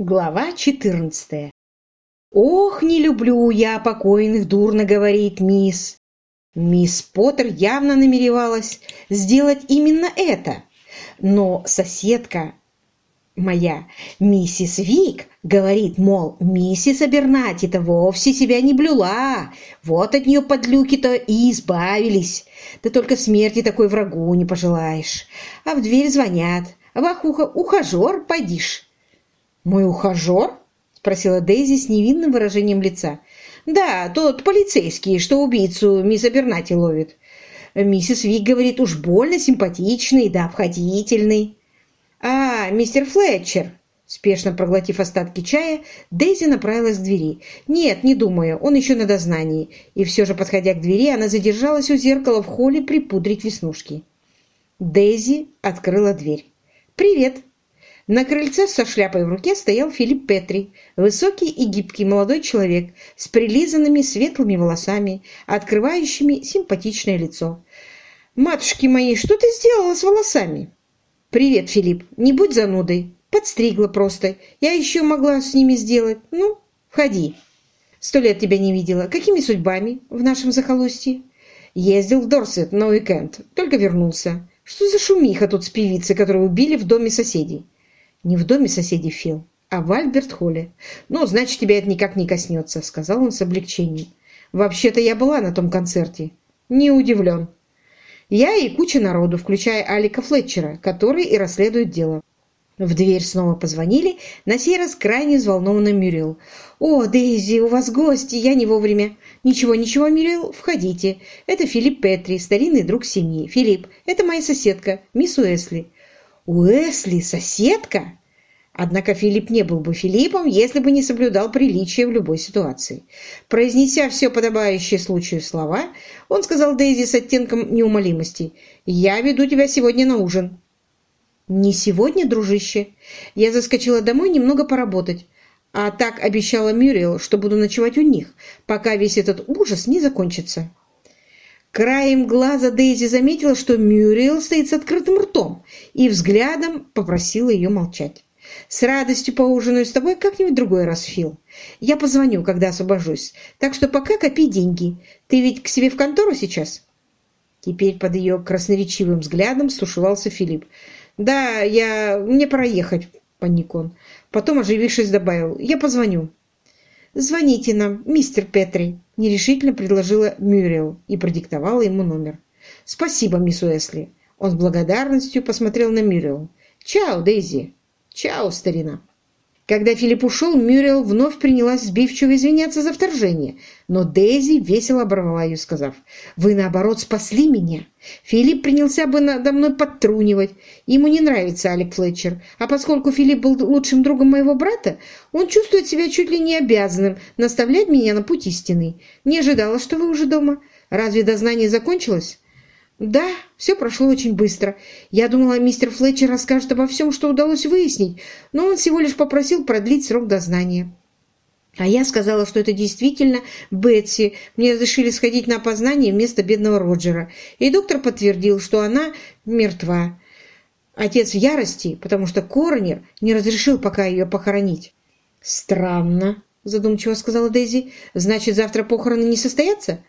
Глава 14 «Ох, не люблю я покойных, дурно говорит мисс». Мисс Поттер явно намеревалась сделать именно это, но соседка моя, миссис Вик, говорит, мол, миссис Абернати-то вовсе себя не блюла, вот от нее подлюки-то и избавились. Да только смерти такой врагу не пожелаешь. А в дверь звонят, вахуха, ухажер, пойдишь. «Мой ухажер?» – спросила Дейзи с невинным выражением лица. «Да, тот полицейский, что убийцу мисс Абернати ловит. Миссис Вик говорит, уж больно симпатичный да обходительный». «А, мистер Флетчер!» Спешно проглотив остатки чая, Дейзи направилась к двери. «Нет, не думаю, он еще на дознании». И все же, подходя к двери, она задержалась у зеркала в холле припудрить веснушки. Дейзи открыла дверь. «Привет!» На крыльце со шляпой в руке стоял Филипп Петри, высокий и гибкий молодой человек с прилизанными светлыми волосами, открывающими симпатичное лицо. «Матушки мои, что ты сделала с волосами?» «Привет, Филипп, не будь занудой. Подстригла просто. Я еще могла с ними сделать. Ну, входи. Сто лет тебя не видела. Какими судьбами в нашем захолустье?» «Ездил в Дорсет на уикенд, только вернулся. Что за шумиха тут с певицей, которую убили в доме соседей?» Не в доме соседей Фил, а в Альберт-холле. Ну, значит, тебя это никак не коснется, сказал он с облегчением. Вообще-то я была на том концерте. Не удивлен. Я и куча народу, включая Алика Флетчера, который и расследует дело. В дверь снова позвонили, на сей раз крайне взволнованный Мюрил. «О, Дейзи, у вас гости, я не вовремя». «Ничего, ничего, Мюрил, входите. Это Филипп Петри, старинный друг семьи. Филипп, это моя соседка, мисс Уэсли. Уэсли, соседка? Однако Филипп не был бы Филиппом, если бы не соблюдал приличие в любой ситуации. Произнеся все подобающие случаю слова, он сказал Дейзи с оттенком неумолимости, «Я веду тебя сегодня на ужин». «Не сегодня, дружище. Я заскочила домой немного поработать, а так обещала Мюрриел, что буду ночевать у них, пока весь этот ужас не закончится». Краем глаза Дейзи заметила, что Мюрриел стоит с открытым ртом, и взглядом попросила ее молчать. «С радостью поужинаю с тобой как-нибудь другой раз, Фил. Я позвоню, когда освобожусь. Так что пока копи деньги. Ты ведь к себе в контору сейчас?» Теперь под ее красноречивым взглядом стушевался Филипп. «Да, я... мне пора ехать», — паник он. Потом, оживившись, добавил. «Я позвоню». «Звоните нам, мистер Петри», – нерешительно предложила Мюрриел и продиктовала ему номер. «Спасибо, мисс Уэсли». Он с благодарностью посмотрел на Мюрриел. «Чао, Дейзи». «Чао, старина». Когда Филипп ушел, Мюрриел вновь принялась сбивчиво извиняться за вторжение, но Дейзи весело оборвала ее, сказав, «Вы, наоборот, спасли меня. Филипп принялся бы надо мной подтрунивать. Ему не нравится Алек Флетчер, а поскольку Филипп был лучшим другом моего брата, он чувствует себя чуть ли не обязанным наставлять меня на путь истинный. Не ожидала, что вы уже дома. Разве дознание закончилось?» «Да, все прошло очень быстро. Я думала, мистер Флетчер расскажет обо всем, что удалось выяснить, но он всего лишь попросил продлить срок дознания». А я сказала, что это действительно Бетси. Мне разрешили сходить на опознание вместо бедного Роджера. И доктор подтвердил, что она мертва. Отец в ярости, потому что коронер не разрешил пока ее похоронить. «Странно», – задумчиво сказала Дейзи. «Значит, завтра похороны не состоятся?»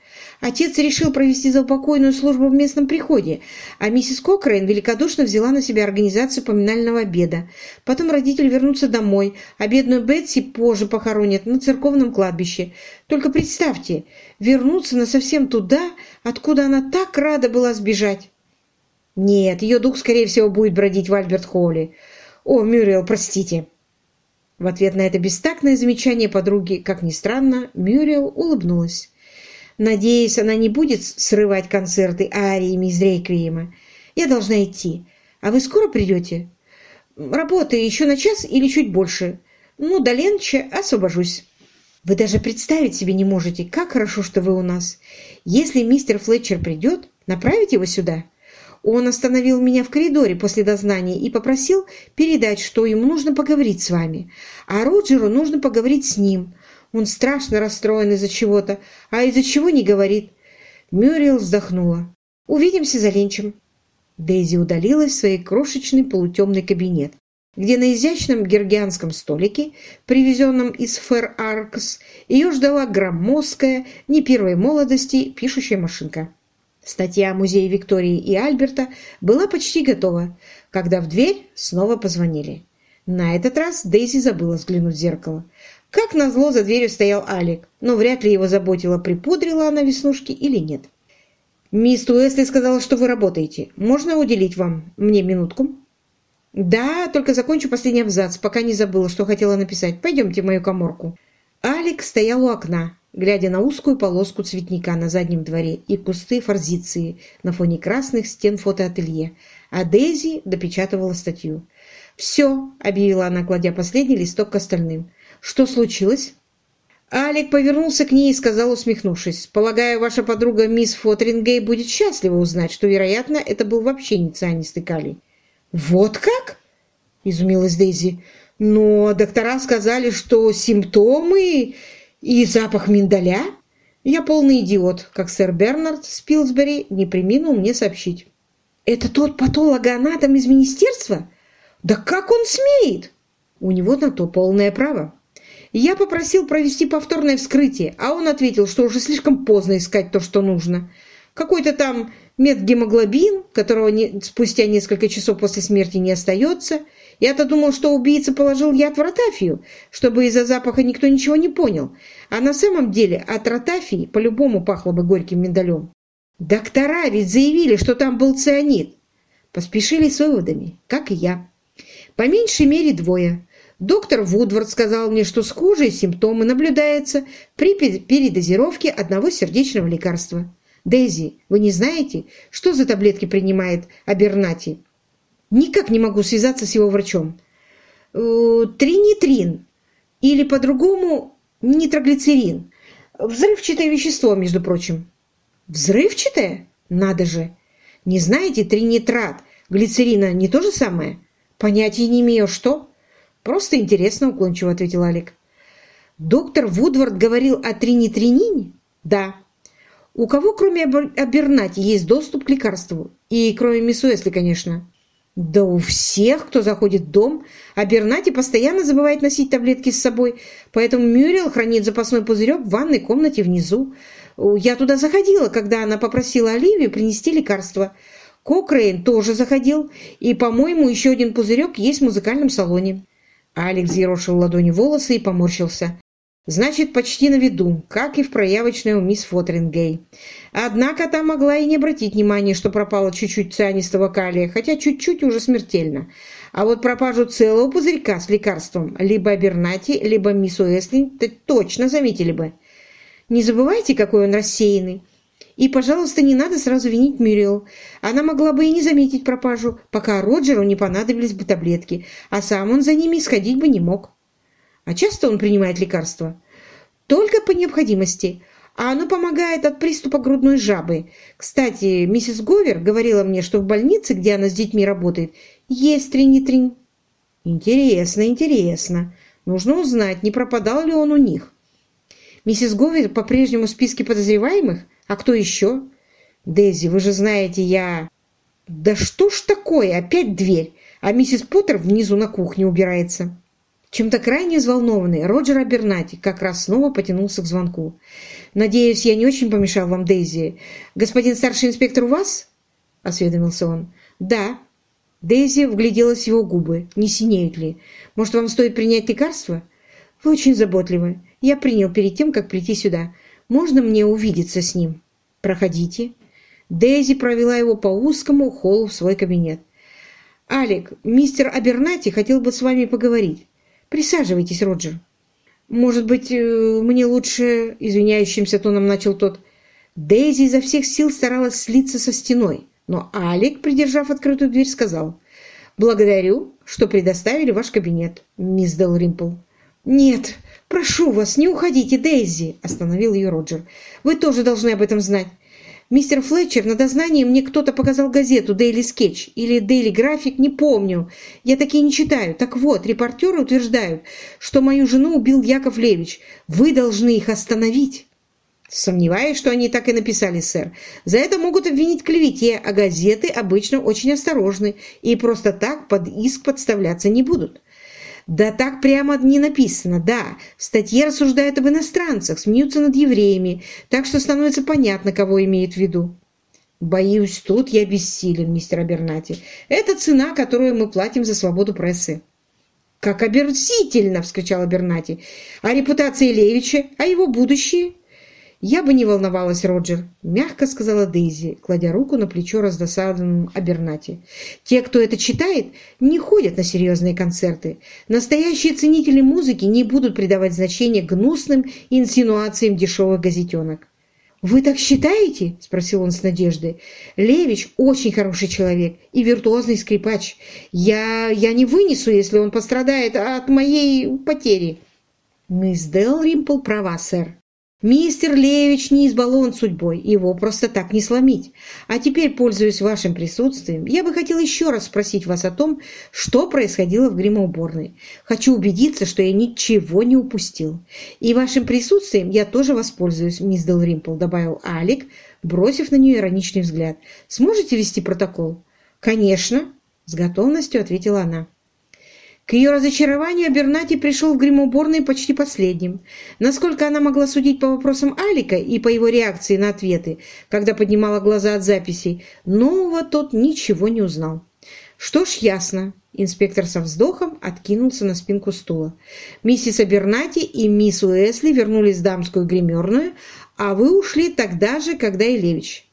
Отец решил провести заупокойную службу в местном приходе, а миссис Кокрейн великодушно взяла на себя организацию поминального обеда. Потом родители вернутся домой, а бедную Бетси позже похоронят на церковном кладбище. Только представьте, вернуться на совсем туда, откуда она так рада была сбежать. Нет, ее дух, скорее всего, будет бродить в Альберт-Холле. О, Мюрриел, простите. В ответ на это бестактное замечание подруги, как ни странно, Мюрриел улыбнулась. Надеюсь, она не будет срывать концерты ариями из рейквиема. Я должна идти. А вы скоро придете? Работы еще на час или чуть больше. Ну, до ленча освобожусь. Вы даже представить себе не можете, как хорошо, что вы у нас. Если мистер Флетчер придет, направить его сюда. Он остановил меня в коридоре после дознания и попросил передать, что ему нужно поговорить с вами, а Роджеру нужно поговорить с ним. Он страшно расстроен из-за чего-то, а из-за чего не говорит. Мюрриел вздохнула. «Увидимся за ленчем». Дейзи удалилась в свой крошечный полутемный кабинет. где на изящном гергианском столике, привезенном из Фэр-Аркс, ее ждала громоздкая, не первой молодости, пишущая машинка. Статья музея Виктории и Альберта была почти готова, когда в дверь снова позвонили. На этот раз Дейзи забыла взглянуть в зеркало. Как назло, за дверью стоял Алик, но вряд ли его заботило, припудрила она веснушки или нет. «Мисс Уэсли сказала, что вы работаете. Можно уделить вам мне минутку?» «Да, только закончу последний абзац, пока не забыла, что хотела написать. Пойдемте в мою коморку». Алик стоял у окна, глядя на узкую полоску цветника на заднем дворе и кусты форзиции на фоне красных стен фотоателье, а Дейзи допечатывала статью. «Все», — объявила она, кладя последний листок к остальным. «Что случилось?» Алик повернулся к ней и сказал, усмехнувшись, «Полагаю, ваша подруга мисс Фотрингей будет счастлива узнать, что, вероятно, это был вообще не цианистый калий». «Вот как?» – изумилась Дейзи. «Но доктора сказали, что симптомы и запах миндаля...» «Я полный идиот, как сэр Бернард Спилсбери не приминул мне сообщить». «Это тот патологоанатом из министерства? Да как он смеет?» «У него на то полное право». Я попросил провести повторное вскрытие, а он ответил, что уже слишком поздно искать то, что нужно. Какой-то там медгемоглобин, которого не, спустя несколько часов после смерти не остается. Я-то думал, что убийца положил яд в ротафию, чтобы из-за запаха никто ничего не понял. А на самом деле от ротафии по-любому пахло бы горьким миндалем. Доктора ведь заявили, что там был цианид. Поспешили с выводами, как и я. По меньшей мере двое. Доктор Вудвард сказал мне, что с кожей симптомы наблюдаются при передозировке одного сердечного лекарства. Дейзи, вы не знаете, что за таблетки принимает Абернати? Никак не могу связаться с его врачом. Э, тринитрин или по-другому нитроглицерин. Взрывчатое вещество, между прочим. Взрывчатое? Надо же! Не знаете, тринитрат глицерина не то же самое? Понятия не имею, что? Просто интересно, уклончиво ответил Алик. Доктор Вудвард говорил о тринитринине? Да. У кого, кроме Абернати, есть доступ к лекарству? И кроме мисс Уэсли, конечно. Да у всех, кто заходит в дом. Абернати постоянно забывает носить таблетки с собой, поэтому Мюрриел хранит запасной пузырек в ванной комнате внизу. Я туда заходила, когда она попросила Оливию принести лекарство. Кокрейн тоже заходил, и, по-моему, еще один пузырек есть в музыкальном салоне. Алекс ерошил ладони волосы и поморщился. Значит, почти на виду, как и в проявочной у мисс Фотрингей. Однако та могла и не обратить внимания, что пропало чуть-чуть цианистого калия, хотя чуть-чуть уже смертельно. А вот пропажу целого пузырька с лекарством либо Абернати, либо мисс Уэсли точно заметили бы. Не забывайте, какой он рассеянный. И, пожалуйста, не надо сразу винить Мюрриел. Она могла бы и не заметить пропажу, пока Роджеру не понадобились бы таблетки, а сам он за ними сходить бы не мог. А часто он принимает лекарства? Только по необходимости. А оно помогает от приступа грудной жабы. Кстати, миссис Говер говорила мне, что в больнице, где она с детьми работает, есть тринитрин. Интересно, интересно. Нужно узнать, не пропадал ли он у них. Миссис Говер по-прежнему в списке подозреваемых? А кто еще? Дейзи, вы же знаете, я... Да что ж такое? Опять дверь. А миссис Поттер внизу на кухне убирается. Чем-то крайне взволнованный, Роджер Абернати как раз снова потянулся к звонку. «Надеюсь, я не очень помешал вам, Дейзи. Господин старший инспектор у вас?» – осведомился он. «Да». Дейзи вгляделась в его губы. Не синеют ли? «Может, вам стоит принять лекарство?» «Вы очень заботливы. Я принял перед тем, как прийти сюда. Можно мне увидеться с ним?» «Проходите». Дейзи провела его по узкому холлу в свой кабинет. «Алик, мистер Абернати хотел бы с вами поговорить». Присаживайтесь, Роджер. Может быть, э, мне лучше, извиняющимся тоном начал тот. Дейзи изо всех сил старалась слиться со стеной, но Алек, придержав открытую дверь, сказал, «Благодарю, что предоставили ваш кабинет, мисс Делримпл». «Нет, прошу вас, не уходите, Дейзи!» – остановил ее Роджер. «Вы тоже должны об этом знать. Мистер Флетчер, на дознании мне кто-то показал газету «Дейли Скетч» или «Дейли График», не помню. Я такие не читаю. Так вот, репортеры утверждают, что мою жену убил Яков Левич. Вы должны их остановить. Сомневаюсь, что они так и написали, сэр. За это могут обвинить клевете, а газеты обычно очень осторожны и просто так под иск подставляться не будут. Да так прямо не написано, да. В статье рассуждают об иностранцах, смеются над евреями, так что становится понятно, кого имеют в виду. Боюсь, тут я бессилен, мистер Абернати. Это цена, которую мы платим за свободу прессы. «Как оберсительно!» – вскричал Абернати. «А репутация Левича? А его будущее?» «Я бы не волновалась, Роджер», – мягко сказала Дейзи, кладя руку на плечо раздосадованному Абернати. «Те, кто это читает, не ходят на серьезные концерты. Настоящие ценители музыки не будут придавать значения гнусным инсинуациям дешевых газетенок». «Вы так считаете?» – спросил он с надеждой. «Левич очень хороший человек и виртуозный скрипач. Я, я не вынесу, если он пострадает от моей потери». «Мисс Делримпл права, сэр. Мистер Левич не избалован судьбой, его просто так не сломить. А теперь, пользуясь вашим присутствием, я бы хотел еще раз спросить вас о том, что происходило в гримоуборной. Хочу убедиться, что я ничего не упустил. И вашим присутствием я тоже воспользуюсь, мисс Делримпл, добавил Алик, бросив на нее ироничный взгляд. Сможете вести протокол? Конечно, с готовностью ответила она. К ее разочарованию Бернати пришел в гримуборной почти последним. Насколько она могла судить по вопросам Алика и по его реакции на ответы, когда поднимала глаза от записей, нового тот ничего не узнал. «Что ж, ясно». Инспектор со вздохом откинулся на спинку стула. «Миссис Абернати и мисс Уэсли вернулись в дамскую гримерную, а вы ушли тогда же, когда и Левич».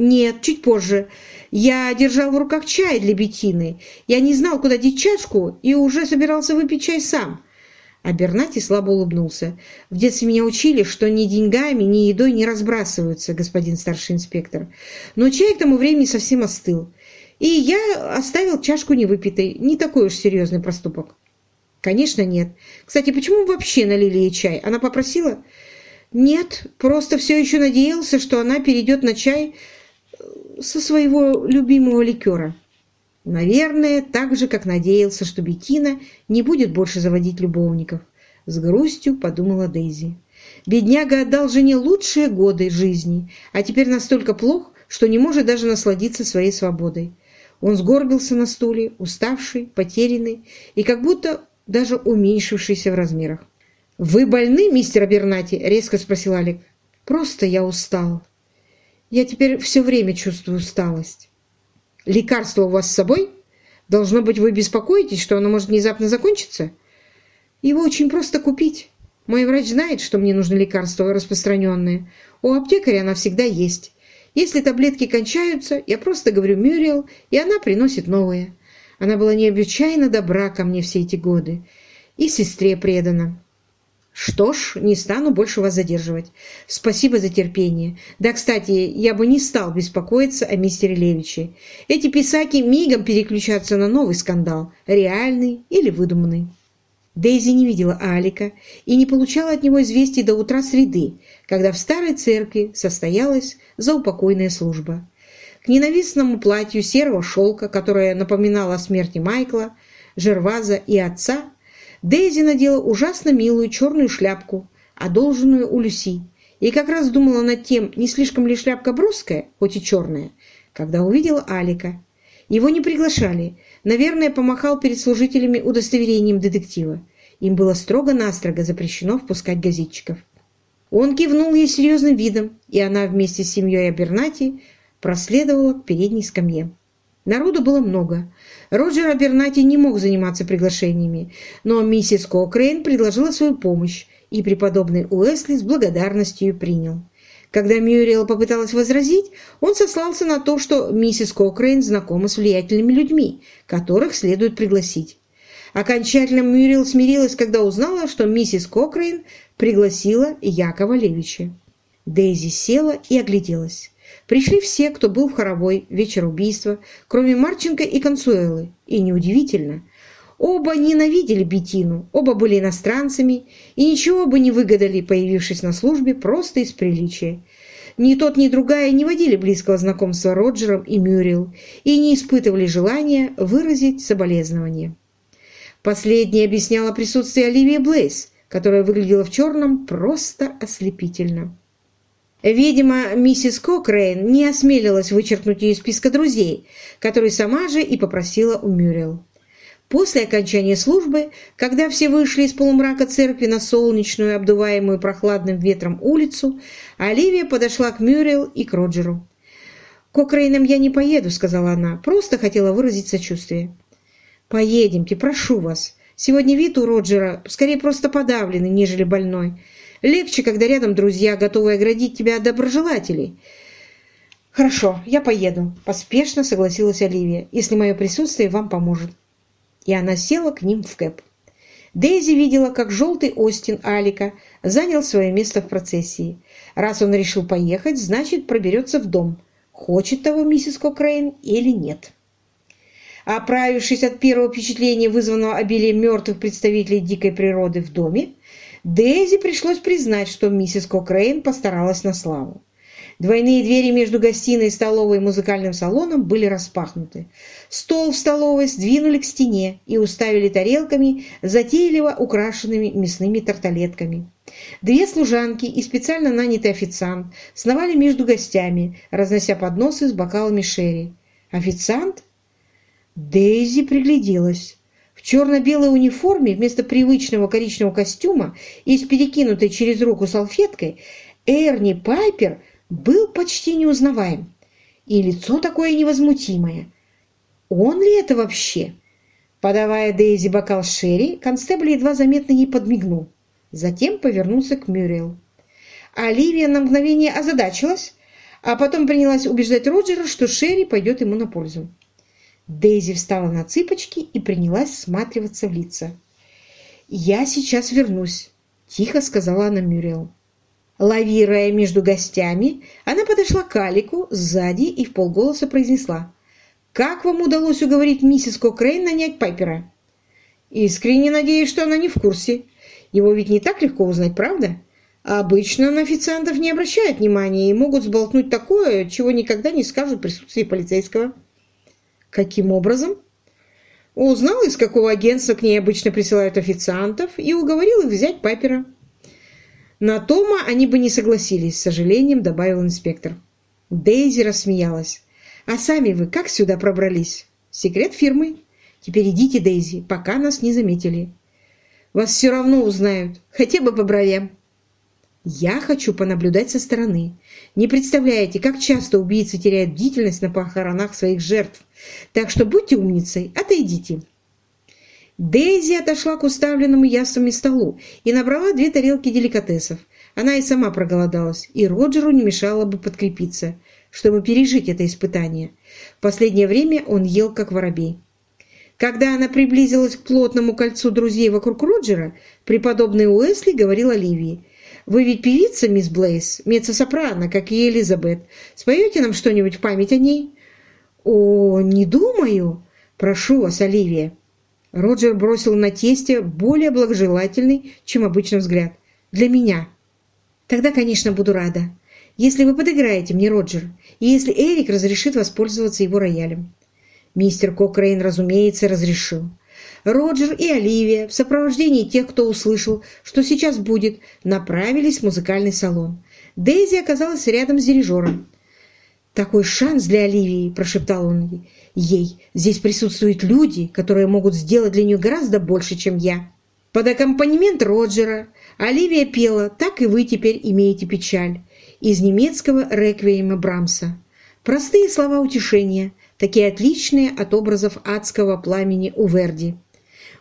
«Нет, чуть позже. Я держал в руках чай для Бетины. Я не знал, куда деть чашку, и уже собирался выпить чай сам». А Бернати слабо улыбнулся. «В детстве меня учили, что ни деньгами, ни едой не разбрасываются, господин старший инспектор. Но чай к тому времени совсем остыл. И я оставил чашку невыпитой. Не такой уж серьезный проступок». «Конечно, нет. Кстати, почему вообще налили ей чай? Она попросила?» «Нет, просто все еще надеялся, что она перейдет на чай со своего любимого ликера. Наверное, так же, как надеялся, что Бетина не будет больше заводить любовников. С грустью подумала Дейзи. Бедняга отдал жене лучшие годы жизни, а теперь настолько плох, что не может даже насладиться своей свободой. Он сгорбился на стуле, уставший, потерянный и как будто даже уменьшившийся в размерах. «Вы больны, мистер Абернати?» — резко спросил Алик. «Просто я устал», я теперь все время чувствую усталость. Лекарство у вас с собой? Должно быть, вы беспокоитесь, что оно может внезапно закончиться? Его очень просто купить. Мой врач знает, что мне нужны лекарства распространенные. У аптекаря она всегда есть. Если таблетки кончаются, я просто говорю Мюрриел, и она приносит новые. Она была необычайно добра ко мне все эти годы. И сестре предана. Что ж, не стану больше вас задерживать. Спасибо за терпение. Да, кстати, я бы не стал беспокоиться о мистере Левиче. Эти писаки мигом переключатся на новый скандал, реальный или выдуманный. Дейзи не видела Алика и не получала от него известий до утра среды, когда в старой церкви состоялась заупокойная служба. К ненавистному платью серого шелка, которое напоминало о смерти Майкла, Жерваза и отца, Дейзи надела ужасно милую черную шляпку, одолженную у Люси, и как раз думала над тем, не слишком ли шляпка броская, хоть и черная, когда увидела Алика. Его не приглашали. Наверное, помахал перед служителями удостоверением детектива. Им было строго-настрого запрещено впускать газетчиков. Он кивнул ей с серьезным видом, и она вместе с семьей Абернати проследовала к передней скамье. Народу было много. Роджер Абернати не мог заниматься приглашениями, но миссис Кокрейн предложила свою помощь, и преподобный Уэсли с благодарностью принял. Когда Мюрриел попыталась возразить, он сослался на то, что миссис Кокрейн знакома с влиятельными людьми, которых следует пригласить. Окончательно Мюрриел смирилась, когда узнала, что миссис Кокрейн пригласила Якова Левича. Дейзи села и огляделась. Пришли все, кто был в хоровой вечер убийства, кроме Марченко и Консуэлы. И неудивительно. Оба ненавидели Бетину, оба были иностранцами и ничего бы не выгадали, появившись на службе просто из приличия. Ни тот, ни другая не водили близкого знакомства Роджером и Мюррил и не испытывали желания выразить соболезнование. Последнее объясняло присутствие Оливии Блейс, которая выглядела в черном просто ослепительно. Видимо, миссис Кокрейн не осмелилась вычеркнуть ее из списка друзей, который сама же и попросила у Мюрриел. После окончания службы, когда все вышли из полумрака церкви на солнечную, обдуваемую прохладным ветром улицу, Оливия подошла к Мюрриел и к Роджеру. «К Окрейнам я не поеду», — сказала она, — «просто хотела выразить сочувствие». «Поедемте, прошу вас. Сегодня вид у Роджера скорее просто подавленный, нежели больной. Легче, когда рядом друзья, готовые оградить тебя от доброжелателей». «Хорошо, я поеду», — поспешно согласилась Оливия, «если мое присутствие вам поможет» и она села к ним в кэп. Дейзи видела, как желтый Остин Алика занял свое место в процессии. Раз он решил поехать, значит, проберется в дом. Хочет того миссис Кокрейн или нет. Оправившись от первого впечатления, вызванного обилием мертвых представителей дикой природы в доме, Дейзи пришлось признать, что миссис Кокрейн постаралась на славу. Двойные двери между гостиной, столовой и музыкальным салоном были распахнуты. Стол в столовой сдвинули к стене и уставили тарелками, затейливо украшенными мясными тарталетками. Две служанки и специально нанятый официант сновали между гостями, разнося подносы с бокалами шерри. «Официант?» Дейзи пригляделась. В черно-белой униформе вместо привычного коричневого костюма и с перекинутой через руку салфеткой Эрни Пайпер был почти неузнаваем. И лицо такое невозмутимое. Он ли это вообще? Подавая Дейзи бокал Шерри, констебль едва заметно ей подмигнул. Затем повернулся к Мюрриел. Оливия на мгновение озадачилась, а потом принялась убеждать Роджера, что Шерри пойдет ему на пользу. Дейзи встала на цыпочки и принялась всматриваться в лица. «Я сейчас вернусь», – тихо сказала она Мюрриел. Лавируя между гостями, она подошла к Алику сзади и в полголоса произнесла. «Как вам удалось уговорить миссис Кокрейн нанять Пайпера?» «Искренне надеюсь, что она не в курсе. Его ведь не так легко узнать, правда? обычно на официантов не обращают внимания и могут сболтнуть такое, чего никогда не скажут в присутствии полицейского». «Каким образом?» Узнал, из какого агентства к ней обычно присылают официантов, и уговорил их взять Пайпера. На Тома они бы не согласились, с сожалением добавил инспектор. Дейзи рассмеялась. «А сами вы как сюда пробрались?» «Секрет фирмы. Теперь идите, Дейзи, пока нас не заметили. Вас все равно узнают, хотя бы по бровям». «Я хочу понаблюдать со стороны. Не представляете, как часто убийцы теряют бдительность на похоронах своих жертв. Так что будьте умницей, отойдите». Дейзи отошла к уставленному яствами столу и набрала две тарелки деликатесов. Она и сама проголодалась, и Роджеру не мешало бы подкрепиться, чтобы пережить это испытание. В последнее время он ел как воробей. Когда она приблизилась к плотному кольцу друзей вокруг Роджера, преподобный Уэсли говорил Оливии, «Вы ведь певица, мисс Блейс, меццо-сопрано, как и Элизабет. Споете нам что-нибудь в память о ней?» «О, не думаю. Прошу вас, Оливия». Роджер бросил на тесте более благожелательный, чем обычно взгляд. «Для меня». «Тогда, конечно, буду рада. Если вы подыграете мне, Роджер, и если Эрик разрешит воспользоваться его роялем». Мистер Кокрейн, разумеется, разрешил. Роджер и Оливия в сопровождении тех, кто услышал, что сейчас будет, направились в музыкальный салон. Дейзи оказалась рядом с дирижером. «Такой шанс для Оливии!» – прошептал он ей. «Здесь присутствуют люди, которые могут сделать для нее гораздо больше, чем я». Под аккомпанемент Роджера Оливия пела «Так и вы теперь имеете печаль» из немецкого реквиема Брамса. Простые слова утешения, такие отличные от образов адского пламени у Верди.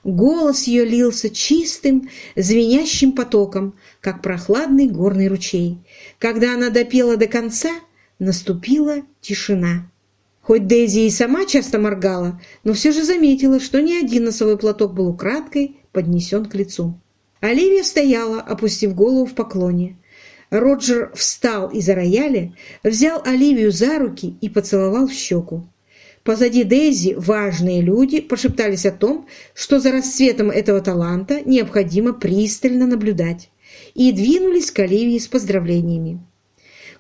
Голос ее лился чистым, звенящим потоком, как прохладный горный ручей. Когда она допела до конца – Наступила тишина. Хоть Дейзи и сама часто моргала, но все же заметила, что ни один носовой платок был украдкой поднесен к лицу. Оливия стояла, опустив голову в поклоне. Роджер встал из-за рояля, взял Оливию за руки и поцеловал в щеку. Позади Дейзи важные люди пошептались о том, что за расцветом этого таланта необходимо пристально наблюдать, и двинулись к Оливии с поздравлениями.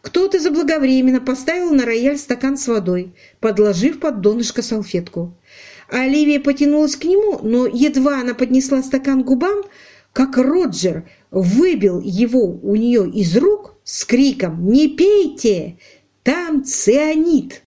Кто-то заблаговременно поставил на рояль стакан с водой, подложив под донышко салфетку. Оливия потянулась к нему, но едва она поднесла стакан к губам, как Роджер выбил его у нее из рук с криком «Не пейте! Там цианид!»